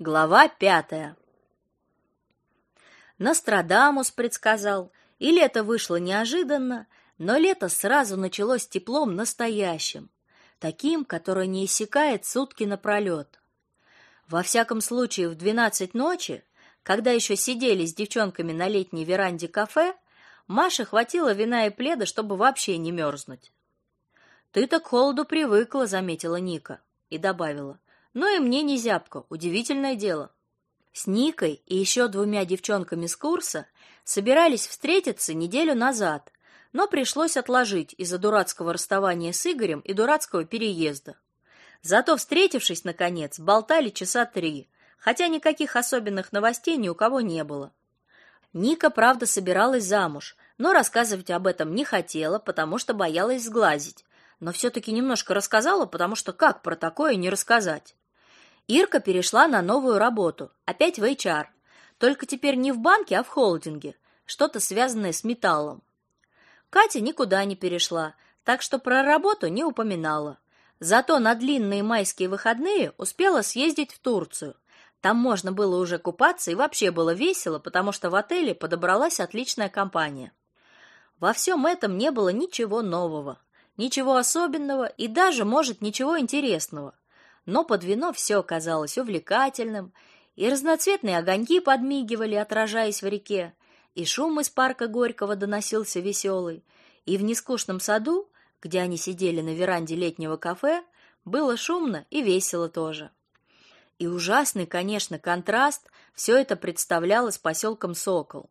Глава пятая. Нострадамус предсказал, и лето вышло неожиданно, но лето сразу началось теплом настоящим, таким, которое не иссякает сутки напролет. Во всяком случае, в двенадцать ночи, когда еще сидели с девчонками на летней веранде кафе, Маше хватило вина и пледа, чтобы вообще не мерзнуть. «Ты-то к холоду привыкла», — заметила Ника и добавила. «Но и мне не зябко, удивительное дело». С Никой и еще двумя девчонками с курса собирались встретиться неделю назад, но пришлось отложить из-за дурацкого расставания с Игорем и дурацкого переезда. Зато, встретившись наконец, болтали часа три, хотя никаких особенных новостей ни у кого не было. Ника, правда, собиралась замуж, но рассказывать об этом не хотела, потому что боялась сглазить. Но все таки немножко рассказала, потому что как про такое не рассказать? Ирка перешла на новую работу, опять в HR. Только теперь не в банке, а в холдинге, что-то связанное с металлом. Катя никуда не перешла, так что про работу не упоминала. Зато на длинные майские выходные успела съездить в Турцию. Там можно было уже купаться и вообще было весело, потому что в отеле подобралась отличная компания. Во всем этом не было ничего нового, ничего особенного и даже, может, ничего интересного. Но под вино все казалось увлекательным, и разноцветные огоньки подмигивали, отражаясь в реке, и шум из парка Горького доносился веселый, и в нескучном саду, где они сидели на веранде летнего кафе, было шумно и весело тоже. И ужасный, конечно, контраст все это представляло с поселком Сокол.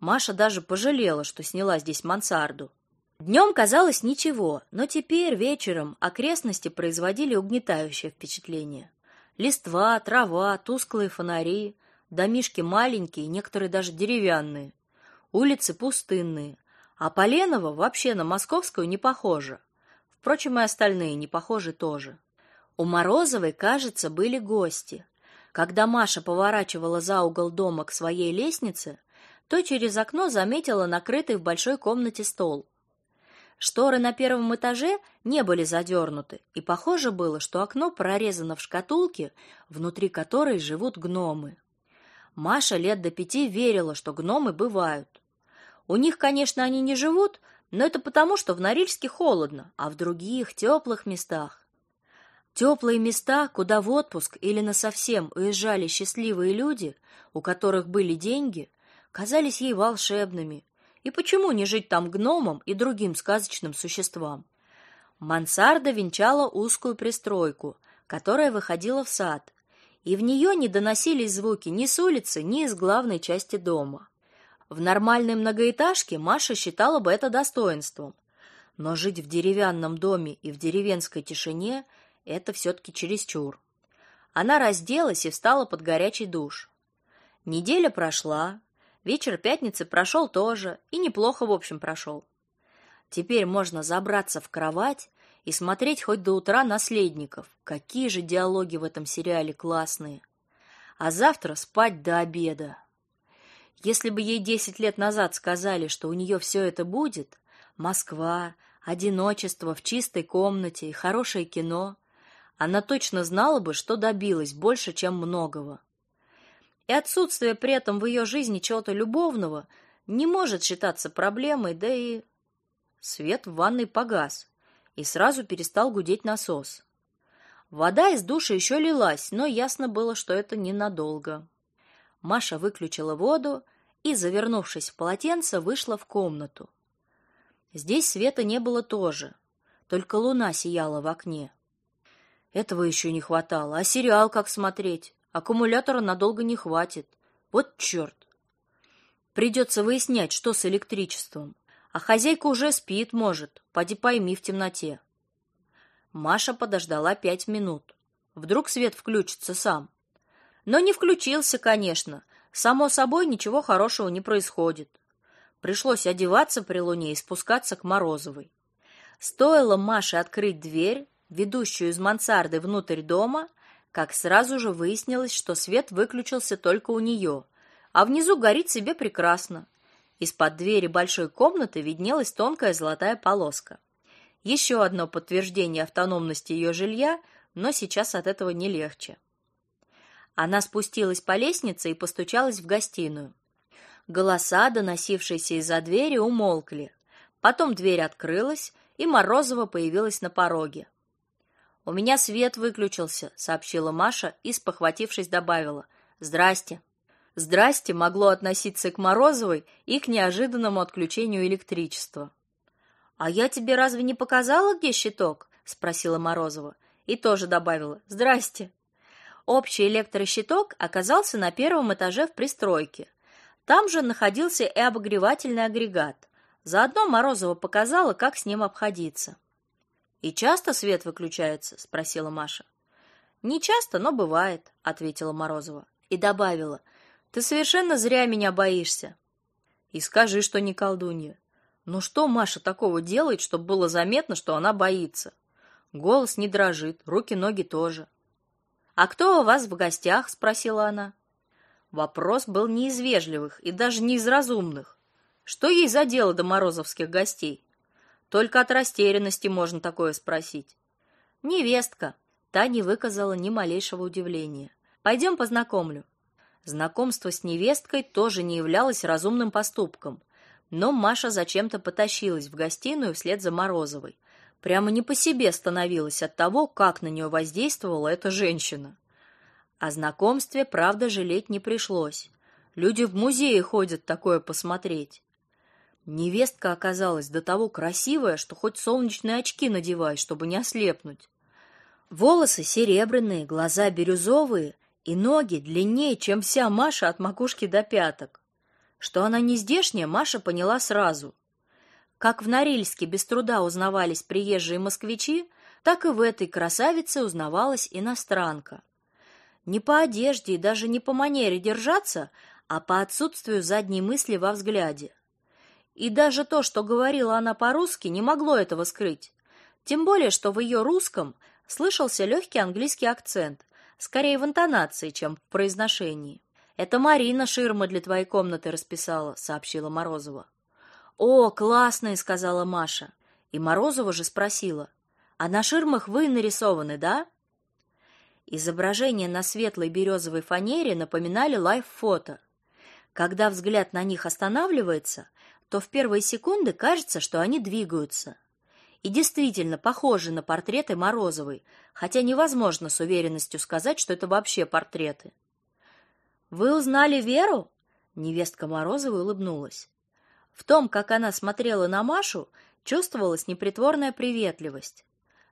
Маша даже пожалела, что сняла здесь мансарду. Днем казалось ничего, но теперь вечером окрестности производили угнетающее впечатление. Листва, трава, тусклые фонари, домишки маленькие, некоторые даже деревянные. Улицы пустынные, а Поленово вообще на московскую не похоже. Впрочем, и остальные не похожи тоже. У Морозовой, кажется, были гости. Когда Маша поворачивала за угол дома к своей лестнице, то через окно заметила накрытый в большой комнате стол. Шторы на первом этаже не были задернуты, и похоже было, что окно прорезано в шкатулке, внутри которой живут гномы. Маша лет до пяти верила, что гномы бывают. У них, конечно, они не живут, но это потому, что в Норильске холодно, а в других теплых местах. Теплые места, куда в отпуск или на совсем уезжали счастливые люди, у которых были деньги, казались ей волшебными. И почему не жить там гномам и другим сказочным существам? Мансарда венчала узкую пристройку, которая выходила в сад, и в нее не доносились звуки ни с улицы, ни из главной части дома. В нормальной многоэтажке Маша считала бы это достоинством. Но жить в деревянном доме и в деревенской тишине это все таки чересчур. Она разделась и встала под горячий душ. Неделя прошла, вечер пятницы прошел тоже, и неплохо, в общем, прошел. Теперь можно забраться в кровать и смотреть хоть до утра наследников. Какие же диалоги в этом сериале классные. А завтра спать до обеда. Если бы ей десять лет назад сказали, что у нее все это будет, Москва, одиночество в чистой комнате и хорошее кино, она точно знала бы, что добилась больше, чем многого. И отсутствие при этом в ее жизни чего-то любовного не может считаться проблемой, да и свет в ванной погас, и сразу перестал гудеть насос. Вода из душа еще лилась, но ясно было, что это ненадолго. Маша выключила воду и, завернувшись в полотенце, вышла в комнату. Здесь света не было тоже, только луна сияла в окне. Этого еще не хватало. А сериал как смотреть? Аккумулятора надолго не хватит. Вот черт! Придется выяснять, что с электричеством. А хозяйка уже спит, может. Поди пойми в темноте. Маша подождала пять минут. Вдруг свет включится сам. Но не включился, конечно. Само собой, ничего хорошего не происходит. Пришлось одеваться при луне и спускаться к Морозовой. Стоило Маше открыть дверь, ведущую из мансарды внутрь дома, как сразу же выяснилось, что свет выключился только у нее, а внизу горит себе прекрасно. Из-под двери большой комнаты виднелась тонкая золотая полоска. Еще одно подтверждение автономности ее жилья, но сейчас от этого не легче. Она спустилась по лестнице и постучалась в гостиную. Голоса, доносившиеся из-за двери, умолкли. Потом дверь открылась, и Морозова появилась на пороге. У меня свет выключился, сообщила Маша и, спохватившись, добавила: "Здрасте". "Здрасте" могло относиться к Морозовой и к неожиданному отключению электричества. "А я тебе разве не показала, где щиток?" спросила Морозова и тоже добавила: "Здрасте". Общий электрощиток оказался на первом этаже в пристройке. Там же находился и обогревательный агрегат. Заодно Морозова показала, как с ним обходиться. И часто свет выключается, спросила Маша. Не часто, но бывает, ответила Морозова и добавила: Ты совершенно зря меня боишься. И скажи, что не колдунья. Ну что Маша такого делает, чтобы было заметно, что она боится? Голос не дрожит, руки-ноги тоже. «А кто у вас в гостях?» — спросила она. Вопрос был не из вежливых и даже не из разумных. Что ей за дело до морозовских гостей? Только от растерянности можно такое спросить. «Невестка», — та не выказала ни малейшего удивления. «Пойдем познакомлю». Знакомство с невесткой тоже не являлось разумным поступком, но Маша зачем-то потащилась в гостиную вслед за Морозовой, Прямо не по себе становилась от того, как на нее воздействовала эта женщина. О знакомстве, правда, жалеть не пришлось. Люди в музее ходят такое посмотреть. Невестка оказалась до того красивая, что хоть солнечные очки надевай, чтобы не ослепнуть. Волосы серебряные, глаза бирюзовые и ноги длиннее, чем вся Маша от макушки до пяток. Что она не здешняя, Маша поняла сразу. Как в Норильске без труда узнавались приезжие москвичи, так и в этой красавице узнавалась иностранка. Не по одежде и даже не по манере держаться, а по отсутствию задней мысли во взгляде. И даже то, что говорила она по-русски, не могло этого скрыть. Тем более, что в ее русском слышался легкий английский акцент, скорее в интонации, чем в произношении. «Это Марина ширмы для твоей комнаты расписала», — сообщила Морозова. «О, классные!» — сказала Маша. И Морозова же спросила. «А на ширмах вы нарисованы, да?» Изображения на светлой березовой фанере напоминали лайв-фото. Когда взгляд на них останавливается, то в первые секунды кажется, что они двигаются. И действительно похожи на портреты Морозовой, хотя невозможно с уверенностью сказать, что это вообще портреты. «Вы узнали Веру?» Невестка Морозовой улыбнулась. В том, как она смотрела на Машу, чувствовалась непритворная приветливость.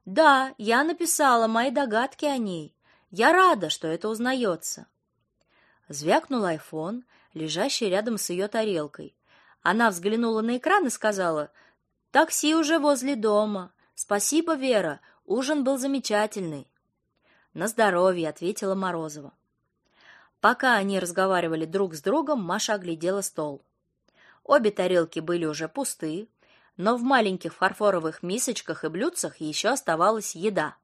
Да, я написала мои догадки о ней. Я рада, что это узнается. Звякнул айфон, лежащий рядом с ее тарелкой. Она взглянула на экран и сказала: "Такси уже возле дома. Спасибо, Вера. Ужин был замечательный". "На здоровье", ответила Морозова. Пока они разговаривали друг с другом, Маша оглядела стол. Обе тарелки были уже пусты, но в маленьких фарфоровых мисочках и блюдцах еще оставалась еда.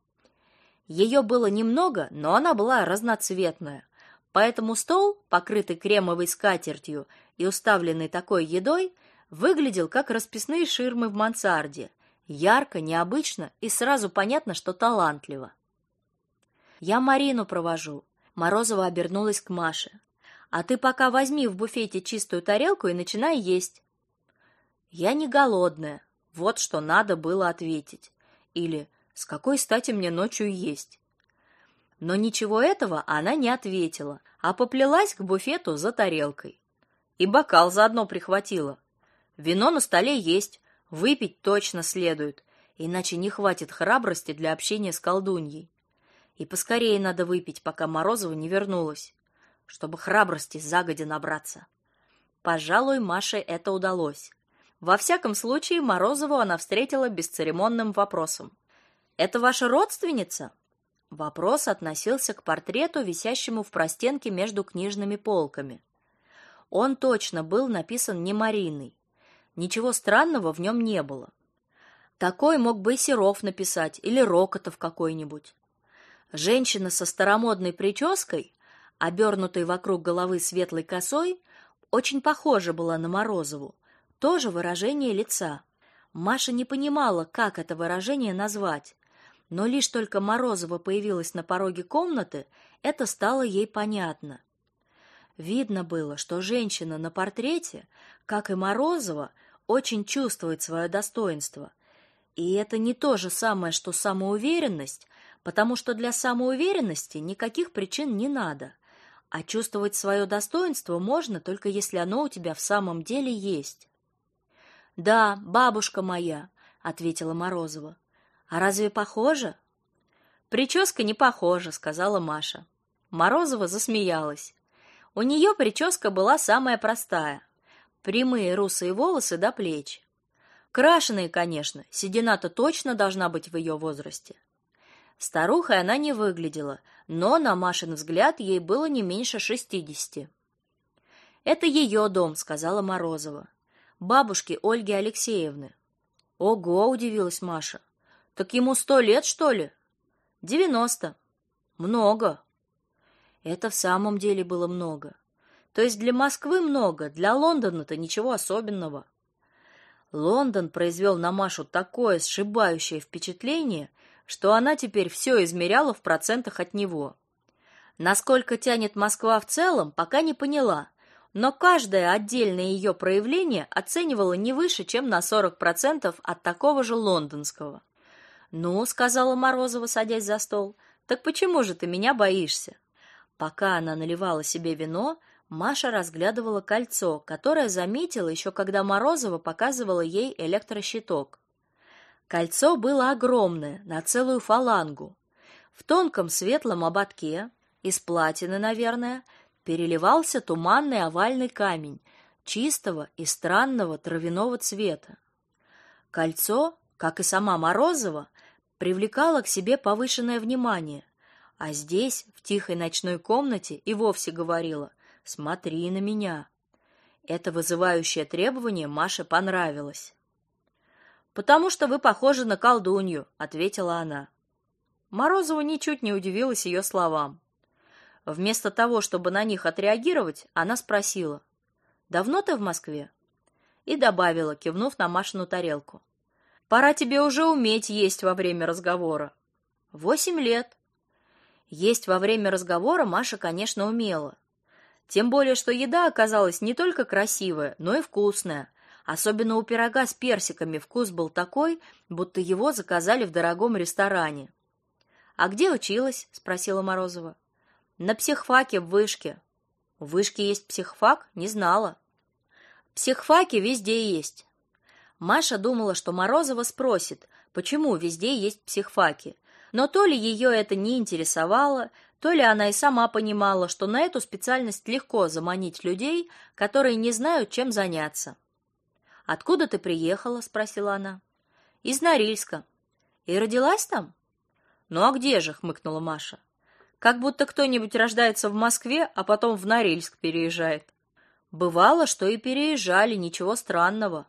Ее было немного, но она была разноцветная. Поэтому стол, покрытый кремовой скатертью и уставленный такой едой, выглядел как расписные ширмы в мансарде. Ярко, необычно и сразу понятно, что талантливо. Я Марину провожу. Морозова обернулась к Маше. А ты пока возьми в буфете чистую тарелку и начинай есть. Я не голодная. Вот что надо было ответить. Или с какой стати мне ночью есть? Но ничего этого она не ответила, а поплелась к буфету за тарелкой. И бокал заодно прихватила. Вино на столе есть, выпить точно следует, иначе не хватит храбрости для общения с колдуньей. И поскорее надо выпить, пока Морозова не вернулась чтобы храбрости загодя набраться. Пожалуй, Маше это удалось. Во всяком случае, Морозову она встретила бесцеремонным вопросом. «Это ваша родственница?» Вопрос относился к портрету, висящему в простенке между книжными полками. Он точно был написан не Мариной. Ничего странного в нем не было. Такой мог бы и Серов написать или Рокотов какой-нибудь. Женщина со старомодной прической обернутой вокруг головы светлой косой, очень похожа была на Морозову. Тоже выражение лица. Маша не понимала, как это выражение назвать. Но лишь только Морозова появилась на пороге комнаты, это стало ей понятно. Видно было, что женщина на портрете, как и Морозова, очень чувствует свое достоинство. И это не то же самое, что самоуверенность, потому что для самоуверенности никаких причин не надо. А чувствовать свое достоинство можно только если оно у тебя в самом деле есть. Да, бабушка моя, ответила Морозова. А разве похоже? Прическа не похожа, сказала Маша. Морозова засмеялась. У нее прическа была самая простая. Прямые русые волосы до плеч. Крашеные, конечно, седина-то точно должна быть в ее возрасте. Старухой она не выглядела, но на Машин взгляд ей было не меньше шестидесяти. Это ее дом, сказала Морозова. Бабушки Ольги Алексеевны. Ого, удивилась Маша. Так ему сто лет, что ли? Девяносто. Много. Это в самом деле было много. То есть для Москвы много, для Лондона-то ничего особенного. Лондон произвел на Машу такое сшибающее впечатление, что она теперь все измеряла в процентах от него. Насколько тянет Москва в целом, пока не поняла, но каждое отдельное ее проявление оценивала не выше, чем на 40% от такого же лондонского. «Ну», — сказала Морозова, садясь за стол, — «так почему же ты меня боишься?» Пока она наливала себе вино, Маша разглядывала кольцо, которое заметила еще когда Морозова показывала ей электрощиток. Кольцо было огромное, на целую фалангу. В тонком светлом ободке, из платины, наверное, переливался туманный овальный камень, чистого и странного травяного цвета. Кольцо, как и сама Морозова, привлекало к себе повышенное внимание, а здесь, в тихой ночной комнате, и вовсе говорила «Смотри на меня». Это вызывающее требование Маше понравилось. «Потому что вы похожи на колдунью», — ответила она. Морозова ничуть не удивилась ее словам. Вместо того, чтобы на них отреагировать, она спросила: "Давно ты в Москве?" и добавила, кивнув на Машину тарелку: "Пора тебе уже уметь есть во время разговора". «Восемь лет. Есть во время разговора Маша, конечно, умела. Тем более, что еда оказалась не только красивая, но и вкусная. Особенно у пирога с персиками вкус был такой, будто его заказали в дорогом ресторане. А где училась? спросила Морозова. На психфаке в вышке. В вышке есть психфак? Не знала. Психфаки везде есть. Маша думала, что Морозова спросит, почему везде есть психфаки. Но то ли ее это не интересовало, то ли она и сама понимала, что на эту специальность легко заманить людей, которые не знают, чем заняться. Откуда ты приехала, спросила она. Из Норильска. И родилась там? Ну а где же, хмыкнула Маша. Как будто кто-нибудь рождается в Москве, а потом в Норильск переезжает. Бывало, что и переезжали, ничего странного.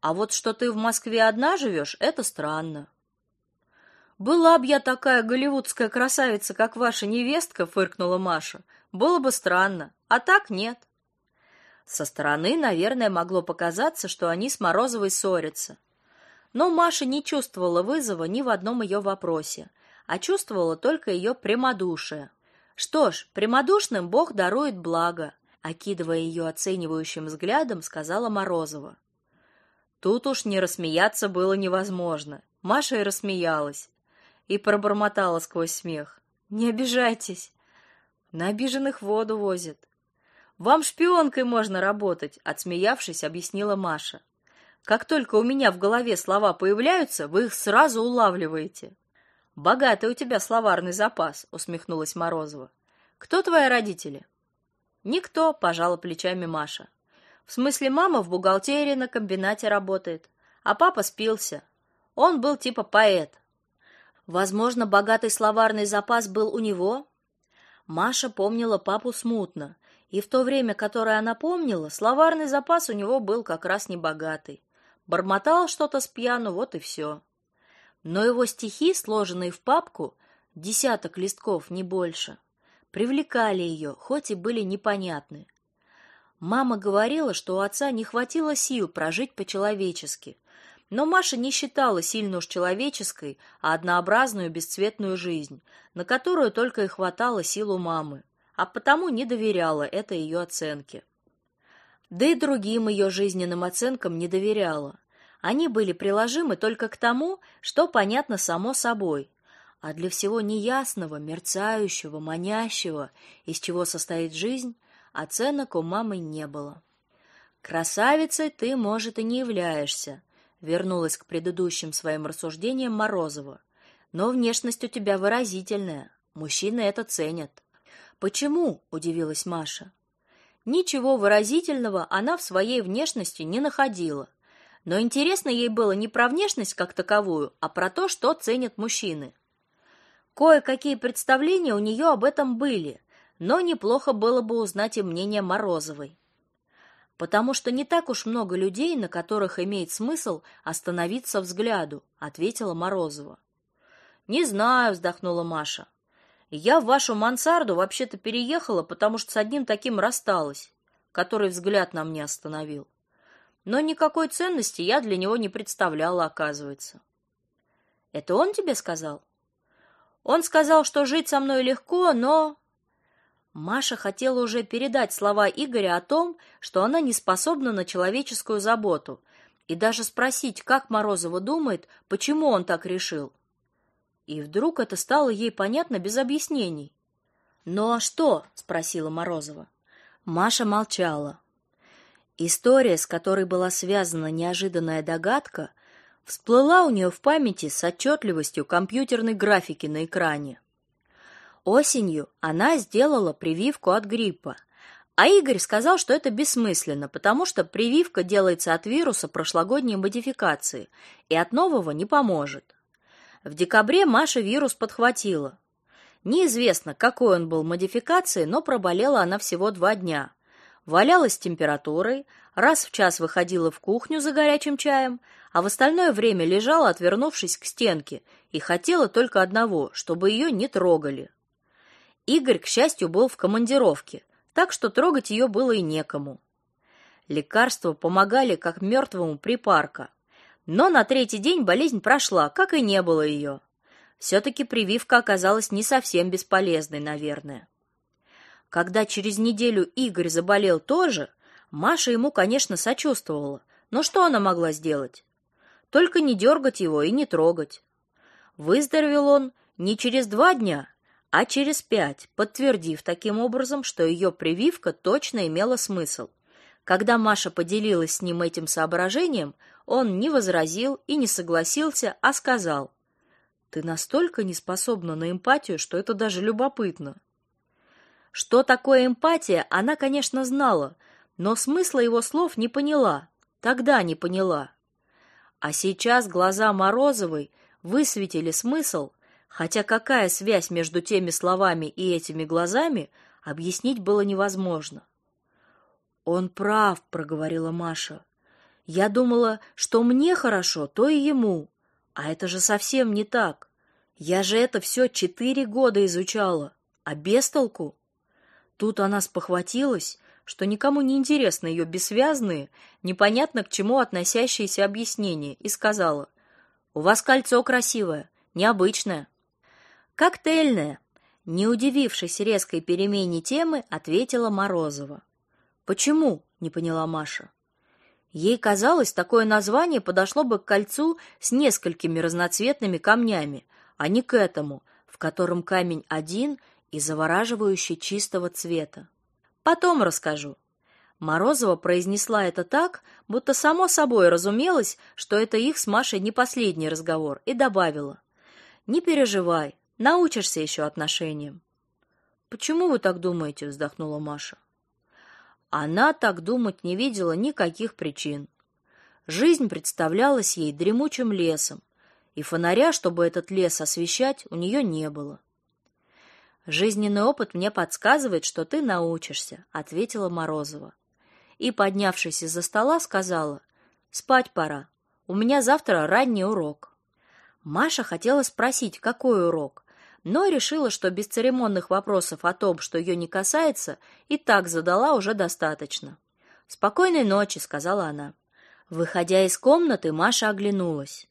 А вот что ты в Москве одна живешь, это странно. Была б я такая голливудская красавица, как ваша невестка, фыркнула Маша. Было бы странно, а так нет. Со стороны, наверное, могло показаться, что они с Морозовой ссорятся. Но Маша не чувствовала вызова ни в одном ее вопросе, а чувствовала только ее прямодушие. Что ж, прямодушным Бог дарует благо, окидывая ее оценивающим взглядом, сказала Морозова. Тут уж не рассмеяться было невозможно. Маша и рассмеялась и пробормотала сквозь смех: "Не обижайтесь. На обиженных воду возят. Вам шпионкой можно работать", отсмеявшись, объяснила Маша. "Как только у меня в голове слова появляются, вы их сразу улавливаете". Богатый у тебя словарный запас, усмехнулась Морозова. Кто твои родители? Никто, пожала плечами Маша. В смысле, мама в бухгалтерии на комбинате работает, а папа спился. Он был типа поэт. Возможно, богатый словарный запас был у него. Маша помнила папу смутно, и в то время, которое она помнила, словарный запас у него был как раз небогатый. Бормотал что-то с пьяну, вот и все но его стихи, сложенные в папку, десяток листков, не больше, привлекали ее, хоть и были непонятны. Мама говорила, что у отца не хватило сил прожить по-человечески, Но Маша не считала сильно уж человеческой, а однообразную бесцветную жизнь, на которую только и хватало сил у мамы, а потому не доверяла этой ее оценке. Да и другим ее жизненным оценкам не доверяла. Они были приложимы только к тому, что понятно само собой, а для всего неясного, мерцающего, манящего, из чего состоит жизнь, оценок у мамы не было. Красавицей ты, может, и не являешься, вернулась к предыдущим своим рассуждениям Морозова. Но внешность у тебя выразительная. Мужчины это ценят. Почему? удивилась Маша. Ничего выразительного она в своей внешности не находила. Но интересно ей было не про внешность как таковую, а про то, что ценят мужчины. Кое-какие представления у нее об этом были, но неплохо было бы узнать и мнение Морозовой потому что не так уж много людей, на которых имеет смысл остановиться взгляду, ответила Морозова. Не знаю, вздохнула Маша. Я в вашу мансарду вообще-то переехала, потому что с одним таким рассталась, который взгляд на мне остановил. Но никакой ценности я для него не представляла, оказывается. Это он тебе сказал? Он сказал, что жить со мной легко, но Маша хотела уже передать слова Игоря о том, что она не способна на человеческую заботу, и даже спросить, как Морозова думает, почему он так решил. И вдруг это стало ей понятно без объяснений. "Ну а что?" спросила Морозова. Маша молчала. История, с которой была связана неожиданная догадка, всплыла у нее в памяти с отчетливостью компьютерной графики на экране. Осенью она сделала прививку от гриппа. А Игорь сказал, что это бессмысленно, потому что прививка делается от вируса прошлогодней модификации и от нового не поможет. В декабре Маша вирус подхватила. Неизвестно, какой он был модификации, но проболела она всего два дня. Валялась с температурой, раз в час выходила в кухню за горячим чаем, а в остальное время лежала, отвернувшись к стенке, и хотела только одного, чтобы ее не трогали. Игорь, к счастью, был в командировке, так что трогать ее было и некому. Лекарства помогали как мертвому припарка. Но на третий день болезнь прошла, как и не было ее. Все-таки прививка оказалась не совсем бесполезной, наверное. Когда через неделю Игорь заболел тоже, Маша ему, конечно, сочувствовала, но что она могла сделать? Только не дергать его и не трогать. Выздоровел он не через два дня, а через пять, подтвердив таким образом, что ее прививка точно имела смысл. Когда Маша поделилась с ним этим соображением, он не возразил и не согласился, а сказал: "Ты настолько не способна на эмпатию, что это даже любопытно". Что такое эмпатия, она, конечно, знала, но смысла его слов не поняла. Тогда не поняла. А сейчас глаза Морозовой высветили смысл, хотя какая связь между теми словами и этими глазами, объяснить было невозможно. Он прав, проговорила Маша. Я думала, что мне хорошо, то и ему. А это же совсем не так. Я же это все четыре года изучала, а без толку. Тут она спохватилась, что никому не интересны ее бессвязные, непонятно к чему относящиеся объяснения, и сказала: "У вас кольцо красивое, необычное". Коктейльная, не удивившись резкой перемене темы, ответила Морозова. Почему? не поняла Маша. Ей казалось, такое название подошло бы к кольцу с несколькими разноцветными камнями, а не к этому, в котором камень один и завораживающий чистого цвета. Потом расскажу. Морозова произнесла это так, будто само собой разумелось, что это их с Машей не последний разговор, и добавила: "Не переживай, Научишься еще отношениям. Почему вы так думаете, вздохнула Маша. Она так думать не видела никаких причин. Жизнь представлялась ей дремучим лесом, и фонаря, чтобы этот лес освещать, у нее не было. Жизненный опыт мне подсказывает, что ты научишься, ответила Морозова. И, поднявшись из-за стола, сказала: "Спать пора. У меня завтра ранний урок". Маша хотела спросить, какой урок, но решила, что без церемонных вопросов о том, что ее не касается, и так задала уже достаточно. «Спокойной ночи», — сказала она. Выходя из комнаты, Маша оглянулась.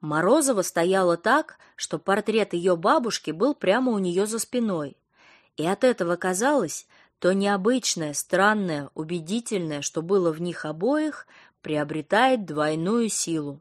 Морозова стояла так, что портрет ее бабушки был прямо у нее за спиной. И от этого казалось, то необычное, странное, убедительное, что было в них обоих, приобретает двойную силу.